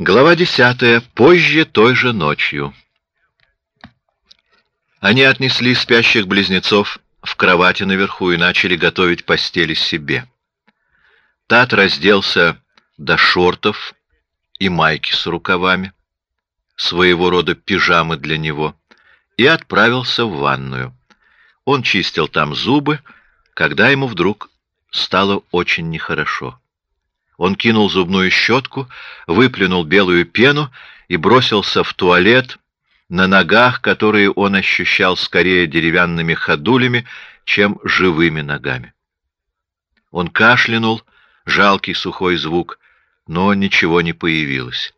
Глава десятая. Позже той же ночью. Они отнесли спящих близнецов в кровати наверху и начали готовить постели себе. Тат разделся до шортов и майки с рукавами, своего рода пижамы для него, и отправился в ванную. Он чистил там зубы, когда ему вдруг стало очень нехорошо. Он кинул зубную щетку, выплюнул белую пену и бросился в туалет на ногах, которые он ощущал скорее деревянными ходулями, чем живыми ногами. Он кашлянул, жалкий сухой звук, но ничего не появилось.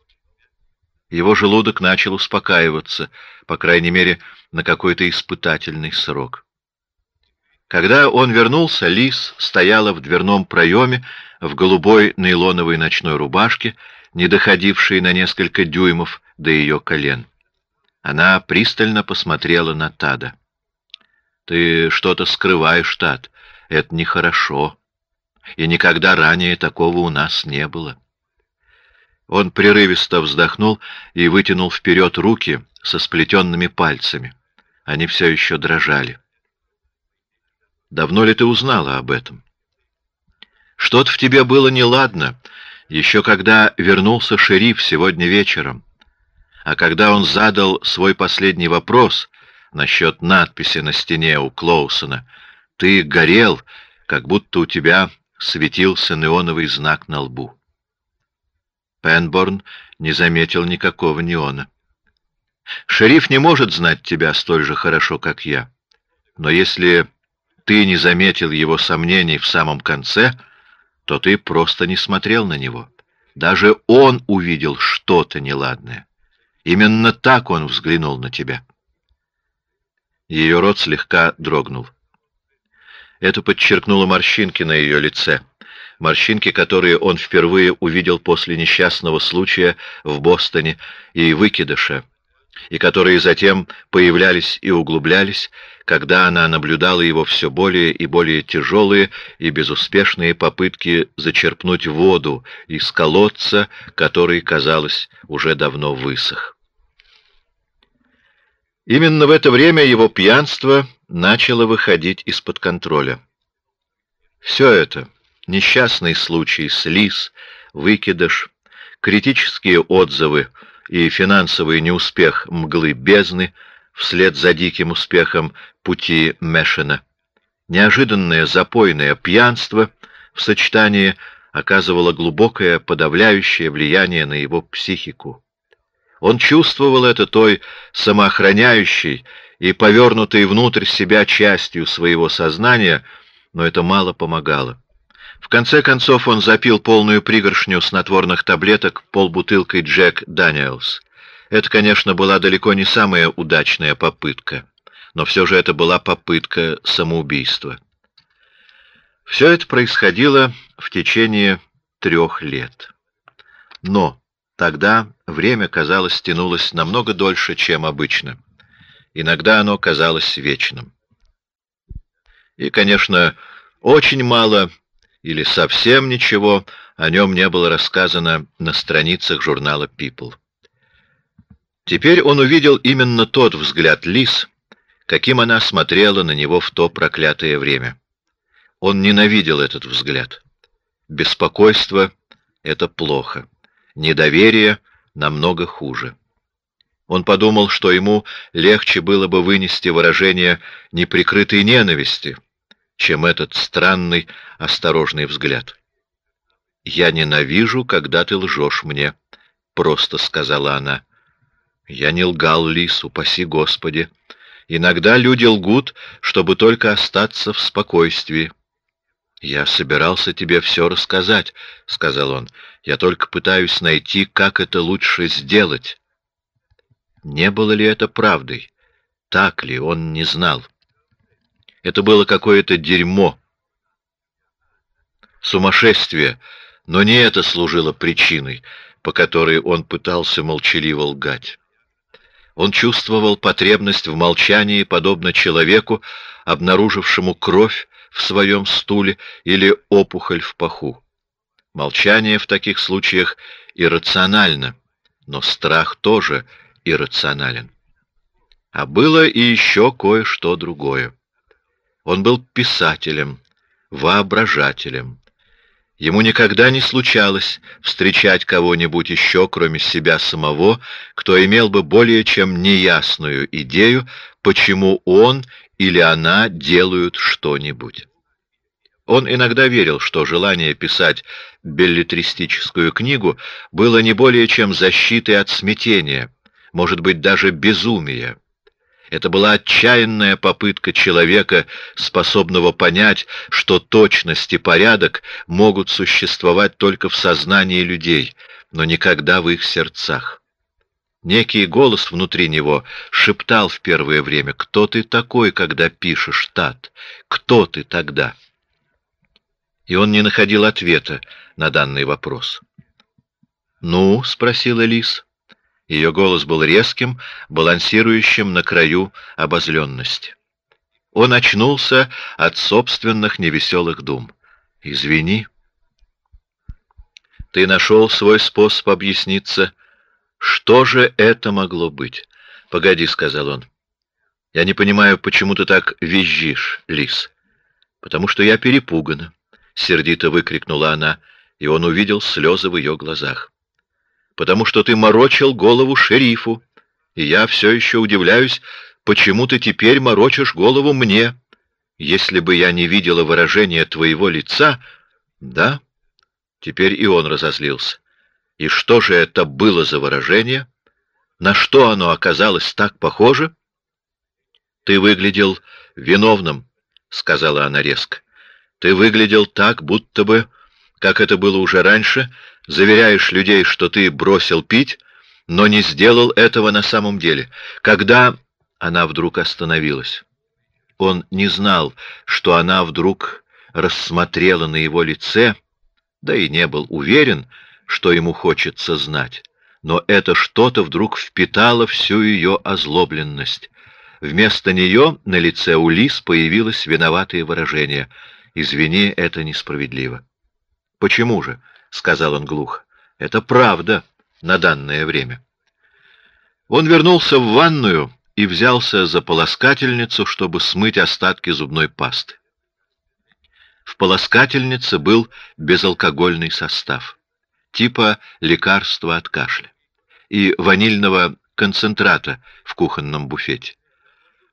Его желудок начал успокаиваться, по крайней мере, на какой-то испытательный срок. Когда он вернулся, Лис стояла в дверном проеме в голубой нейлоновой ночной рубашке, не доходившей на несколько дюймов до ее колен. Она пристально посмотрела на Тада. Ты что-то скрываешь, Тад. Это нехорошо. И никогда ранее такого у нас не было. Он прерывисто вздохнул и вытянул вперед руки со сплетенными пальцами. Они все еще дрожали. Давно ли ты узнала об этом? Что-то в тебе было неладно, еще когда вернулся шериф сегодня вечером. А когда он задал свой последний вопрос насчет надписи на стене у Клоусона, ты горел, как будто у тебя светился неоновый знак на лбу. Пенборн не заметил никакого неона. Шериф не может знать тебя столь же хорошо, как я. Но если ты не заметил его сомнений в самом конце, то ты просто не смотрел на него. Даже он увидел что-то неладное. Именно так он взглянул на тебя. Ее рот слегка дрогнул. Это подчеркнуло морщинки на ее лице, морщинки, которые он впервые увидел после несчастного случая в Бостоне и выкидыша, и которые затем появлялись и углублялись, когда она наблюдала его все более и более тяжелые и безуспешные попытки зачерпнуть воду из колодца, который, казалось, уже давно высох. Именно в это время его пьянство начало выходить из-под контроля. Все это — несчастный случай, слиз, выкидыш, критические отзывы и финансовый неуспех мглы бездны — вслед за диким успехом пути Мешена. Неожиданное запойное пьянство в сочетании оказывало глубокое подавляющее влияние на его психику. Он чувствовал это той самоохраняющей и повернутой внутрь себя частью своего сознания, но это мало помогало. В конце концов он запил полную пригоршню снотворных таблеток полбутылкой Джек Даниэлс. Это, конечно, была далеко не самая удачная попытка, но все же это была попытка самоубийства. Все это происходило в течение трех лет. Но тогда время, казалось, тянулось намного дольше, чем обычно. Иногда оно казалось вечным. И, конечно, очень мало или совсем ничего о нем не было рассказано на страницах журнала People. Теперь он увидел именно тот взгляд Лис, каким она смотрела на него в то проклятое время. Он ненавидел этот взгляд. Беспокойство — это плохо. Недоверие намного хуже. Он подумал, что ему легче было бы вынести выражение неприкрытой ненависти, чем этот странный, осторожный взгляд. «Я ненавижу, когда ты лжешь мне», — просто сказала она. Я не лгал Лису, упаси Господи. Иногда люди лгут, чтобы только остаться в спокойствии. Я собирался тебе все рассказать, сказал он. Я только пытаюсь найти, как это лучше сделать. Не было ли это правдой? Так ли он не знал? Это было какое-то дерьмо, сумасшествие, но не это служило причиной, по которой он пытался молчаливо лгать. Он чувствовал потребность в молчании, подобно человеку, обнаружившему кровь в своем стуле или опухоль в паху. Молчание в таких случаях иррационально, но страх тоже иррационален. А было и еще кое-что другое. Он был писателем, воображателем. Ему никогда не случалось встречать кого-нибудь еще, кроме себя самого, кто имел бы более чем неясную идею, почему он или она делают что-нибудь. Он иногда верил, что желание писать беллетристическую книгу было не более чем защитой от смятения, может быть, даже безумия. Это была отчаянная попытка человека, способного понять, что точность и порядок могут существовать только в сознании людей, но никогда в их сердцах. Некий голос внутри него шептал в первое время: "Кто ты такой, когда пишешь, Тат? Кто ты тогда?" И он не находил ответа на данный вопрос. "Ну?" спросила Лис. Ее голос был резким, балансирующим на краю обозленности. Он очнулся от собственных невеселых дум. Извини. Ты нашел свой способ объясниться. Что же это могло быть? Погоди, сказал он. Я не понимаю, почему ты так визжишь, Лис. Потому что я перепугана. Сердито выкрикнула она, и он увидел слезы в ее глазах потому что ты морочил голову шерифу, и я все еще удивляюсь, почему ты теперь морочишь голову мне. Если бы я не видела выражения твоего лица, да? Теперь и он разозлился. И что же это было за выражение? На что оно оказалось так похоже? Ты выглядел виновным, сказала она резко. Ты выглядел так, будто бы, как это было уже раньше, заверяешь людей, что ты бросил пить, но не сделал этого на самом деле. Когда она вдруг остановилась, он не знал, что она вдруг рассмотрела на его лице, да и не был уверен, что ему хочется знать. Но это что-то вдруг впитало всю ее озлобленность. Вместо нее на лице Улис появилось виноватое выражение: "Извини, это несправедливо". Почему же? — сказал он глухо. — Это правда на данное время. Он вернулся в ванную и взялся за полоскательницу, чтобы смыть остатки зубной пасты. В полоскательнице был безалкогольный состав, типа лекарства от кашля и ванильного концентрата в кухонном буфете.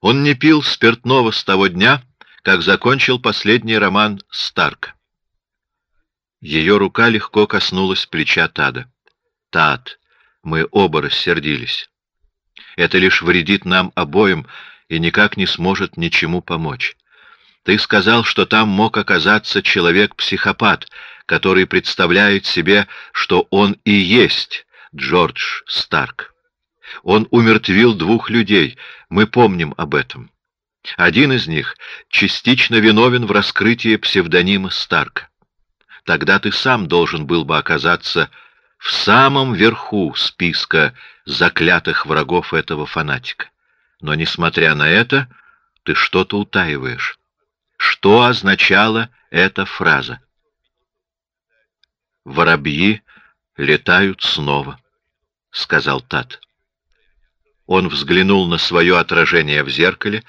Он не пил спиртного с того дня, как закончил последний роман Старка. Ее рука легко коснулась плеча Тада. Тад, мы оба рассердились. Это лишь вредит нам обоим и никак не сможет ничему помочь. Ты сказал, что там мог оказаться человек-психопат, который представляет себе, что он и есть Джордж Старк. Он умертвил двух людей, мы помним об этом. Один из них частично виновен в раскрытии псевдонима Старка тогда ты сам должен был бы оказаться в самом верху списка заклятых врагов этого фанатика. Но несмотря на это, ты что-то утаиваешь. Что означала эта фраза? Воробьи летают снова, сказал Тат. Он взглянул на свое отражение в зеркале,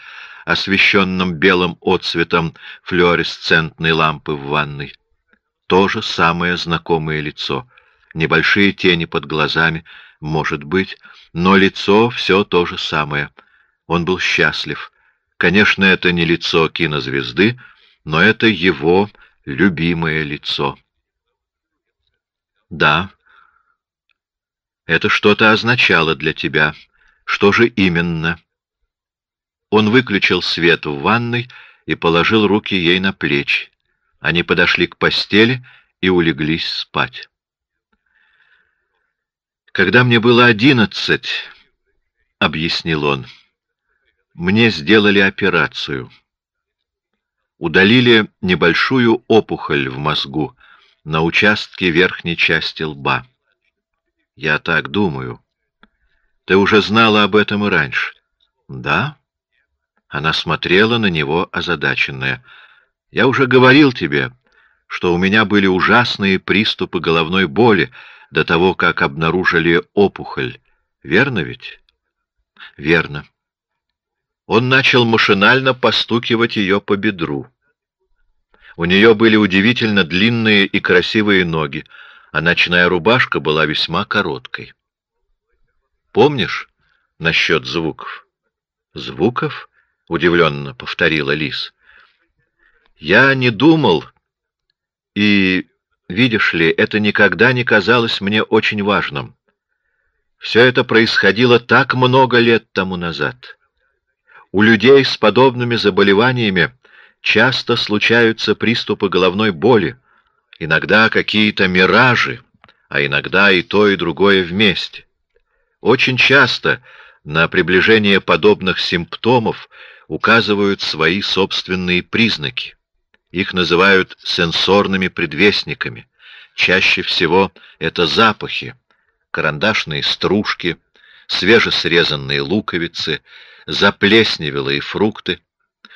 освещенном белым отсветом флуоресцентной лампы в ванной то же самое знакомое лицо, небольшие тени под глазами, может быть, но лицо все то же самое. Он был счастлив. Конечно, это не лицо кинозвезды, но это его любимое лицо. Да, это что-то означало для тебя. Что же именно? Он выключил свет в ванной и положил руки ей на плечи. Они подошли к постели и улеглись спать. Когда мне было одиннадцать, объяснил он, мне сделали операцию. Удалили небольшую опухоль в мозгу на участке верхней части лба. Я так думаю. Ты уже знала об этом и раньше. Да? Она смотрела на него озадаченная. Я уже говорил тебе, что у меня были ужасные приступы головной боли, до того, как обнаружили опухоль. Верно ведь? Верно. Он начал машинально постукивать ее по бедру. У нее были удивительно длинные и красивые ноги, а ночная рубашка была весьма короткой. Помнишь насчет звуков? Звуков? Удивленно повторила Лис. Я не думал, и видишь ли, это никогда не казалось мне очень важным. Все это происходило так много лет тому назад. У людей с подобными заболеваниями часто случаются приступы головной боли, иногда какие-то миражи, а иногда и то, и другое вместе. Очень часто на приближение подобных симптомов указывают свои собственные признаки. Их называют сенсорными предвестниками. Чаще всего это запахи, карандашные стружки, свежесрезанные луковицы, заплесневелые фрукты.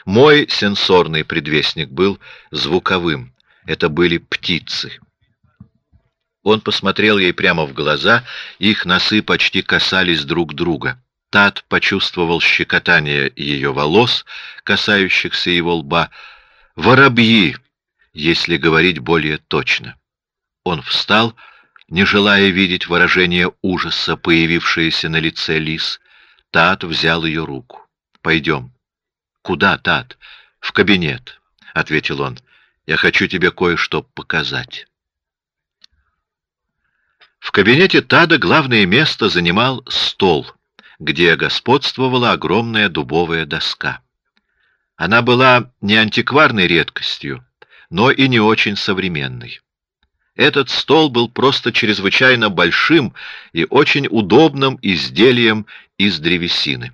Мой сенсорный предвестник был звуковым. Это были птицы. Он посмотрел ей прямо в глаза, их носы почти касались друг друга. Тат почувствовал щекотание ее волос, касающихся его лба. Воробьи, если говорить более точно. Он встал, не желая видеть выражение ужаса, появившееся на лице Лис. Тат взял ее руку. Пойдем. Куда, Тат? В кабинет, ответил он. Я хочу тебе кое-что показать. В кабинете Тада главное место занимал стол, где господствовала огромная дубовая доска. Она была не антикварной редкостью, но и не очень современной. Этот стол был просто чрезвычайно большим и очень удобным изделием из древесины.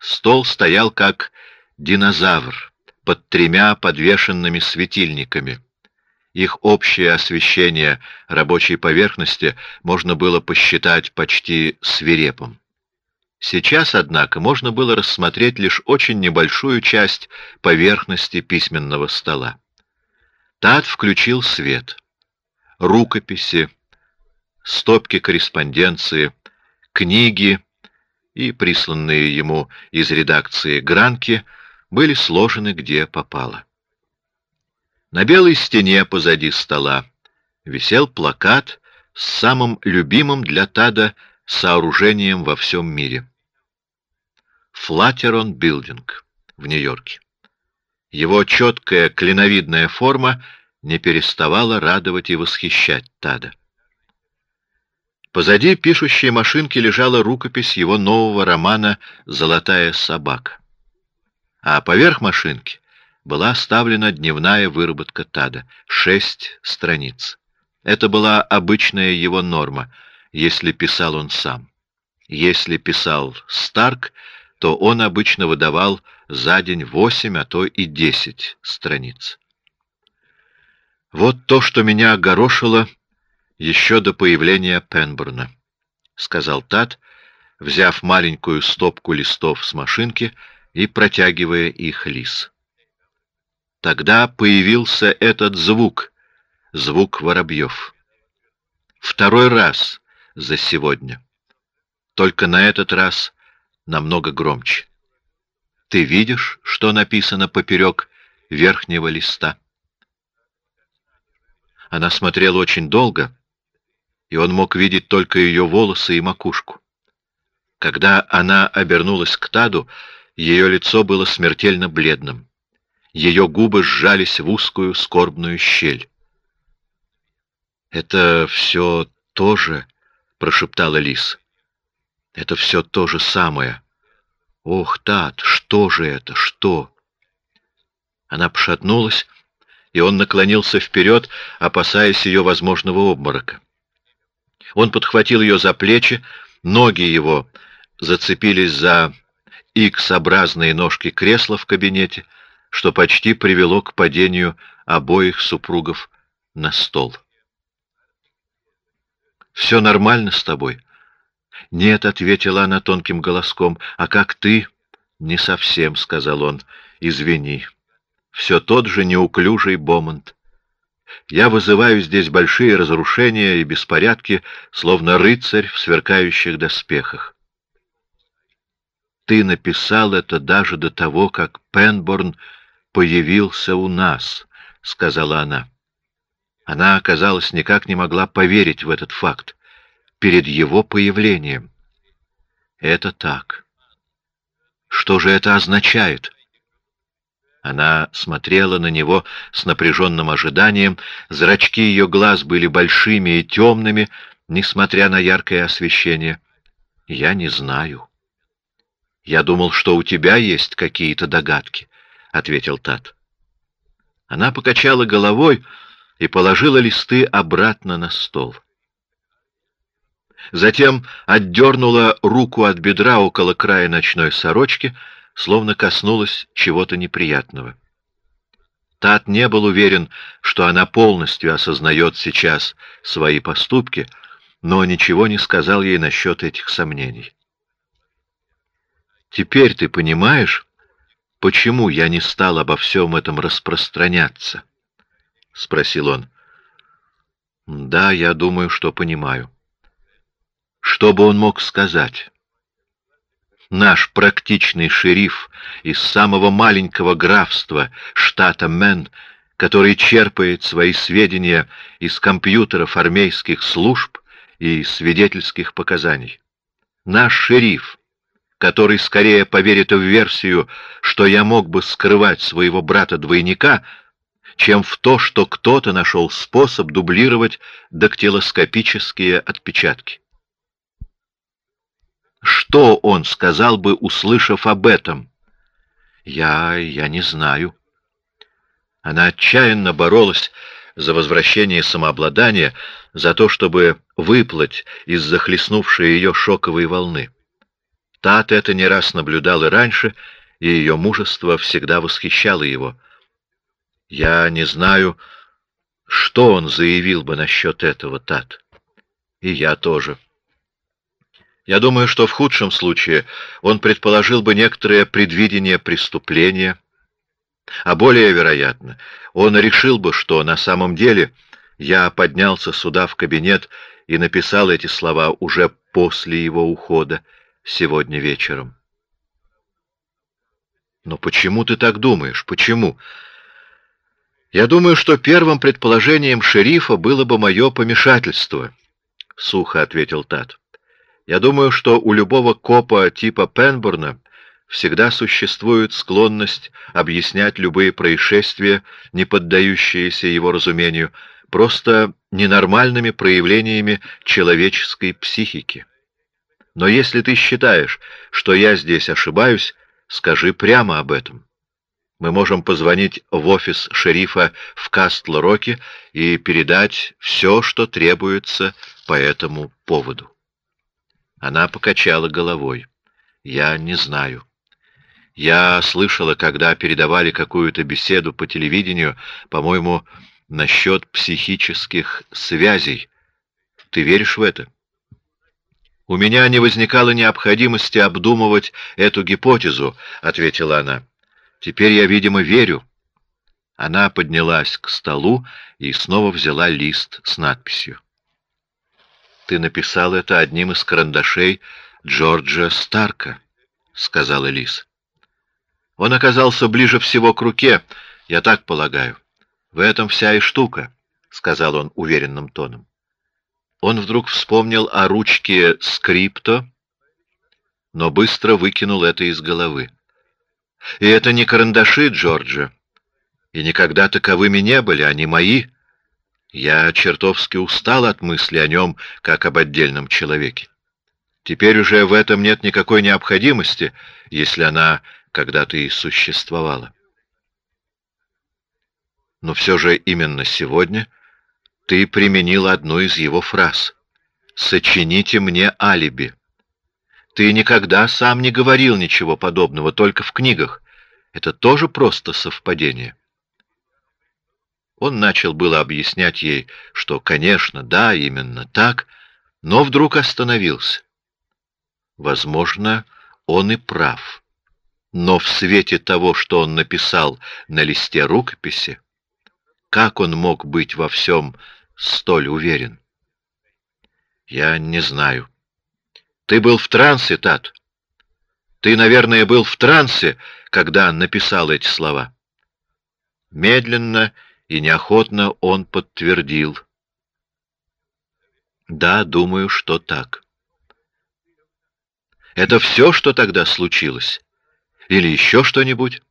Стол стоял как динозавр под тремя подвешенными светильниками. Их общее освещение рабочей поверхности можно было посчитать почти свирепым. Сейчас, однако, можно было рассмотреть лишь очень небольшую часть поверхности письменного стола. Тат включил свет рукописи, стопки корреспонденции, книги и присланные ему из редакции гранки были сложены где попало. На белой стене позади стола висел плакат с самым любимым для Тада сооружением во всем мире. Флаттерон Билдинг в Нью-Йорке. Его четкая клиновидная форма не переставала радовать и восхищать Тада. Позади пишущей машинки лежала рукопись его нового романа «Золотая собака», а поверх машинки была оставлена дневная выработка Тада — шесть страниц. Это была обычная его норма, если писал он сам. Если писал Старк, то он обычно выдавал за день восемь, а то и десять страниц. Вот то, что меня огорошило еще до появления Пенбурна, сказал Тат, взяв маленькую стопку листов с машинки и протягивая их Лис. Тогда появился этот звук, звук воробьев. Второй раз за сегодня. Только на этот раз намного громче. Ты видишь, что написано поперек верхнего листа? Она смотрела очень долго, и он мог видеть только ее волосы и макушку. Когда она обернулась к Таду, ее лицо было смертельно бледным. Ее губы сжались в узкую скорбную щель. Это все то же, прошептала Лис. Это все то же самое. Ох, Тад, что же это, что? Она пошатнулась и он наклонился вперед, опасаясь ее возможного обморока. Он подхватил ее за плечи, ноги его зацепились за икс-образные ножки кресла в кабинете, что почти привело к падению обоих супругов на стол. Все нормально с тобой? Нет, ответила она тонким голоском. А как ты? Не совсем, сказал он. Извини все тот же неуклюжий Бомонд. Я вызываю здесь большие разрушения и беспорядки, словно рыцарь в сверкающих доспехах. Ты написал это даже до того, как Пенборн появился у нас, — сказала она. Она, казалось, никак не могла поверить в этот факт перед его появлением. Это так. Что же это означает? Она смотрела на него с напряженным ожиданием, зрачки ее глаз были большими и темными, несмотря на яркое освещение. «Я не знаю». «Я думал, что у тебя есть какие-то догадки», — ответил Тат. Она покачала головой и положила листы обратно на стол. Затем отдернула руку от бедра около края ночной сорочки, словно коснулась чего-то неприятного. Тат не был уверен, что она полностью осознает сейчас свои поступки, но ничего не сказал ей насчет этих сомнений. «Теперь ты понимаешь, почему я не стал обо всем этом распространяться?» — спросил он. «Да, я думаю, что понимаю». Что бы он мог сказать? Наш практичный шериф из самого маленького графства штата Мэн, который черпает свои сведения из компьютеров армейских служб и свидетельских показаний. Наш шериф, который скорее поверит в версию, что я мог бы скрывать своего брата-двойника, чем в то, что кто-то нашел способ дублировать дактилоскопические отпечатки. Что он сказал бы, услышав об этом? Я... я не знаю. Она отчаянно боролась за возвращение самообладания, за то, чтобы выплыть из захлестнувшей ее шоковой волны. Тат это не раз наблюдал и раньше, и ее мужество всегда восхищало его. Я не знаю, что он заявил бы насчет этого, Тат. И я тоже. Я думаю, что в худшем случае он предположил бы некоторое предвидение преступления, а более вероятно, он решил бы, что на самом деле я поднялся сюда в кабинет и написал эти слова уже после его ухода сегодня вечером. Но почему ты так думаешь? Почему? Я думаю, что первым предположением шерифа было бы мое помешательство, — сухо ответил Тат. Я думаю, что у любого копа типа Пенбурна всегда существует склонность объяснять любые происшествия, не поддающиеся его разумению, просто ненормальными проявлениями человеческой психики. Но если ты считаешь, что я здесь ошибаюсь, скажи прямо об этом. Мы можем позвонить в офис шерифа в Кастл-Роке и передать все, что требуется по этому поводу. Она покачала головой. «Я не знаю. Я слышала, когда передавали какую-то беседу по телевидению, по-моему, насчет психических связей. Ты веришь в это?» «У меня не возникало необходимости обдумывать эту гипотезу», — ответила она. «Теперь я, видимо, верю». Она поднялась к столу и снова взяла лист с надписью ты написал это одним из карандашей Джорджа Старка, — сказала Лис. Он оказался ближе всего к руке, я так полагаю. В этом вся и штука, — сказал он уверенным тоном. Он вдруг вспомнил о ручке скрипто, но быстро выкинул это из головы. И это не карандаши Джорджа, и никогда таковыми не были, они мои, — я чертовски устал от мысли о нем, как об отдельном человеке. Теперь уже в этом нет никакой необходимости, если она когда-то и существовала. Но все же именно сегодня ты применил одну из его фраз. «Сочините мне алиби». Ты никогда сам не говорил ничего подобного, только в книгах. Это тоже просто совпадение. Он начал было объяснять ей, что, конечно, да, именно так, но вдруг остановился. Возможно, он и прав. Но в свете того, что он написал на листе рукописи, Как он мог быть во всем столь уверен? Я не знаю. Ты был в трансе, Тат. Ты, наверное, был в трансе, когда написал эти слова. Медленно и неохотно он подтвердил. Да, думаю, что так. Это все, что тогда случилось, или еще что-нибудь?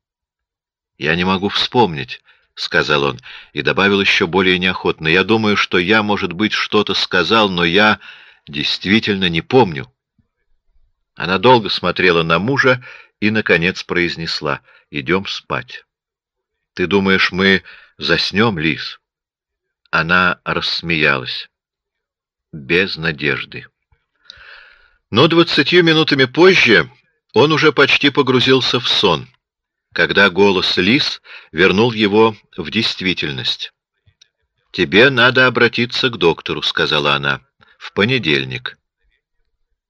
Я не могу вспомнить, сказал он и добавил еще более неохотно: я думаю, что я, может быть, что-то сказал, но я действительно не помню. Она долго смотрела на мужа и, наконец, произнесла: "Идем спать". Ты думаешь, мы заснем, Лис? Она рассмеялась. Без надежды. Но двадцатью минутами позже он уже почти погрузился в сон, когда голос Лис вернул его в действительность. Тебе надо обратиться к доктору, сказала она, в понедельник.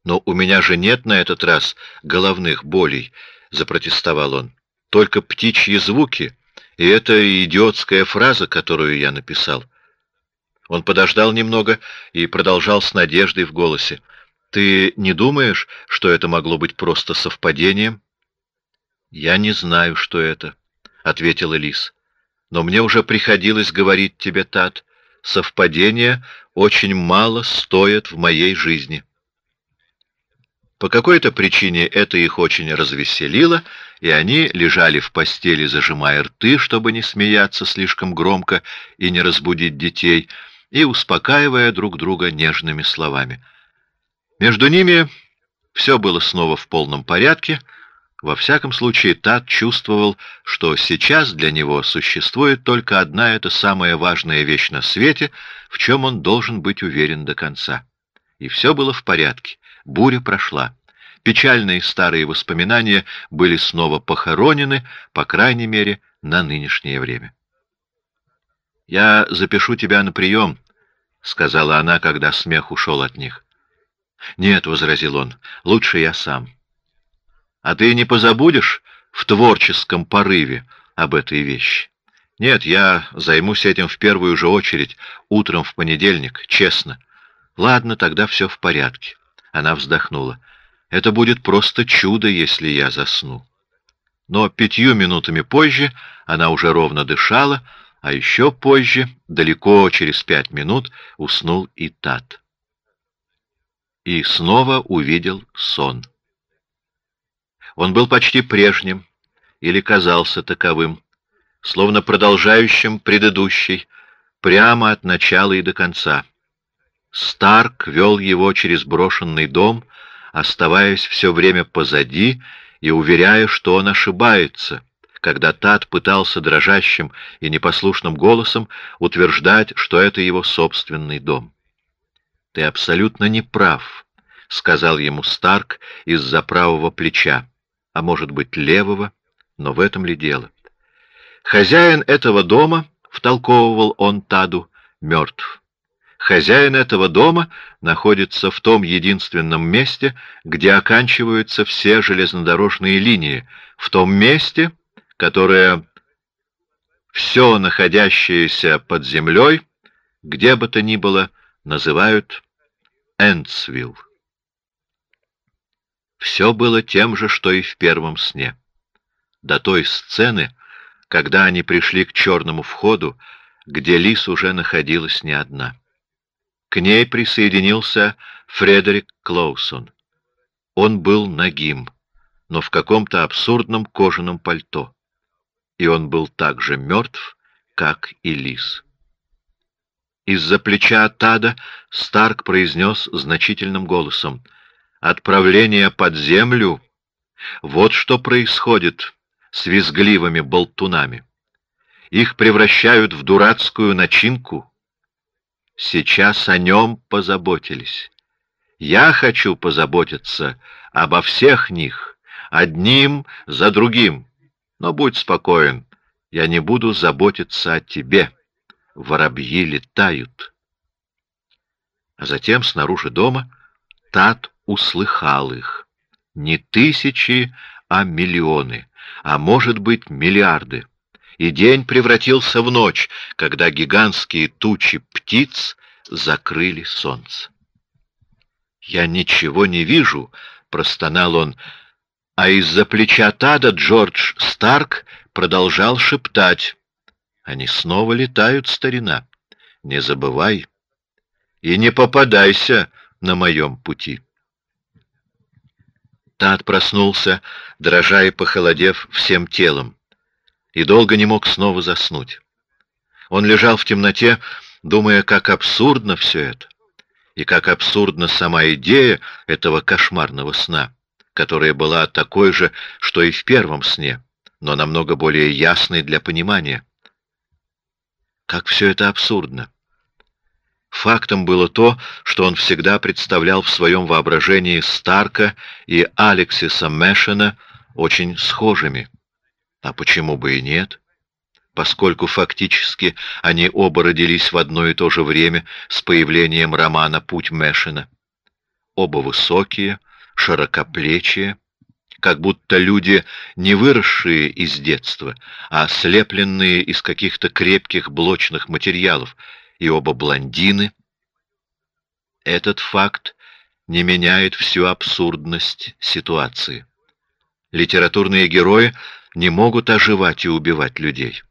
Но у меня же нет на этот раз головных болей, запротестовал он. Только птичьи звуки и эта идиотская фраза, которую я написал. Он подождал немного и продолжал с надеждой в голосе: "Ты не думаешь, что это могло быть просто совпадением?" "Я не знаю, что это", ответила Лис. "Но мне уже приходилось говорить тебе, Тат, совпадения очень мало стоят в моей жизни". По какой-то причине это их очень развеселило, и они лежали в постели, зажимая рты, чтобы не смеяться слишком громко и не разбудить детей, и успокаивая друг друга нежными словами. Между ними все было снова в полном порядке. Во всяком случае, Тат чувствовал, что сейчас для него существует только одна эта самая важная вещь на свете, в чем он должен быть уверен до конца. И все было в порядке. Буря прошла. Печальные старые воспоминания были снова похоронены, по крайней мере, на нынешнее время. Я запишу тебя на прием, сказала она, когда смех ушел от них. Нет, возразил он, лучше я сам. А ты не позабудешь в творческом порыве об этой вещи? Нет, я займусь этим в первую же очередь утром в понедельник, честно. Ладно, тогда все в порядке. Она вздохнула. Это будет просто чудо, если я засну. Но пятью минутами позже она уже ровно дышала, а еще позже, далеко через пять минут, уснул и Тат. И снова увидел сон. Он был почти прежним, или казался таковым, словно продолжающим предыдущий, прямо от начала и до конца. Старк вел его через брошенный дом, оставаясь все время позади и уверяя, что он ошибается, когда Тат пытался дрожащим и непослушным голосом утверждать, что это его собственный дом. Ты абсолютно не прав, сказал ему Старк из-за правого плеча, а может быть левого, но в этом ли дело? Хозяин этого дома, втолковывал он Таду, мертв. Хозяин этого дома находится в том единственном месте, где оканчиваются все железнодорожные линии, в том месте, которое все находящееся под землей, где бы то ни было, называют Энцвилл. Все было тем же, что и в первом сне. До той сцены, когда они пришли к черному входу, где Лис уже находилась не одна. К ней присоединился Фредерик Клоусон. Он был нагим, но в каком-то абсурдном кожаном пальто, и он был так же мертв, как и Лис. Из-за плеча Тада Старк произнес значительным голосом: "Отправление под землю. Вот что происходит с визгливыми болтунами. Их превращают в дурацкую начинку." Сейчас о нем позаботились. Я хочу позаботиться обо всех них, одним за другим. Но будь спокоен, я не буду заботиться о тебе. Воробьи летают. А затем снаружи дома Тат услыхал их. Не тысячи, а миллионы, а может быть миллиарды и день превратился в ночь, когда гигантские тучи птиц закрыли солнце. «Я ничего не вижу», — простонал он, а из-за плеча Тада Джордж Старк продолжал шептать. «Они снова летают, старина. Не забывай. И не попадайся на моем пути». Тад проснулся, дрожа и похолодев всем телом, и долго не мог снова заснуть. Он лежал в темноте, думая, как абсурдно все это, и как абсурдна сама идея этого кошмарного сна, которая была такой же, что и в первом сне, но намного более ясной для понимания. Как все это абсурдно! Фактом было то, что он всегда представлял в своем воображении Старка и Алексиса Мэшена очень схожими. А почему бы и нет? Поскольку фактически они оба родились в одно и то же время с появлением романа «Путь Мэшена». Оба высокие, широкоплечие, как будто люди, не выросшие из детства, а слепленные из каких-то крепких блочных материалов, и оба блондины. Этот факт не меняет всю абсурдность ситуации. Литературные герои не могут оживать и убивать людей.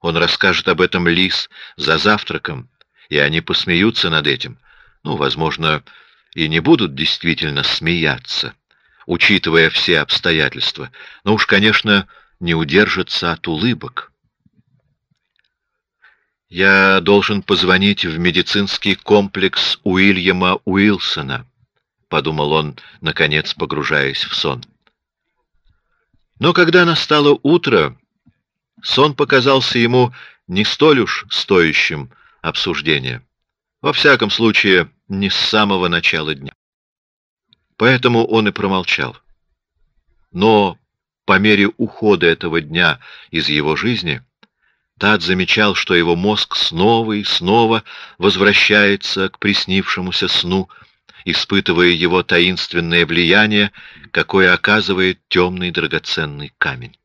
Он расскажет об этом Лис за завтраком, и они посмеются над этим. Ну, возможно, и не будут действительно смеяться, учитывая все обстоятельства, но уж, конечно, не удержатся от улыбок. Я должен позвонить в медицинский комплекс Уильяма Уилсона, подумал он, наконец погружаясь в сон. Но когда настало утро, сон показался ему не столь уж стоящим обсуждения. Во всяком случае, не с самого начала дня. Поэтому он и промолчал. Но по мере ухода этого дня из его жизни Тад замечал, что его мозг снова и снова возвращается к приснившемуся сну, испытывая его таинственное влияние, какое оказывает темный драгоценный камень.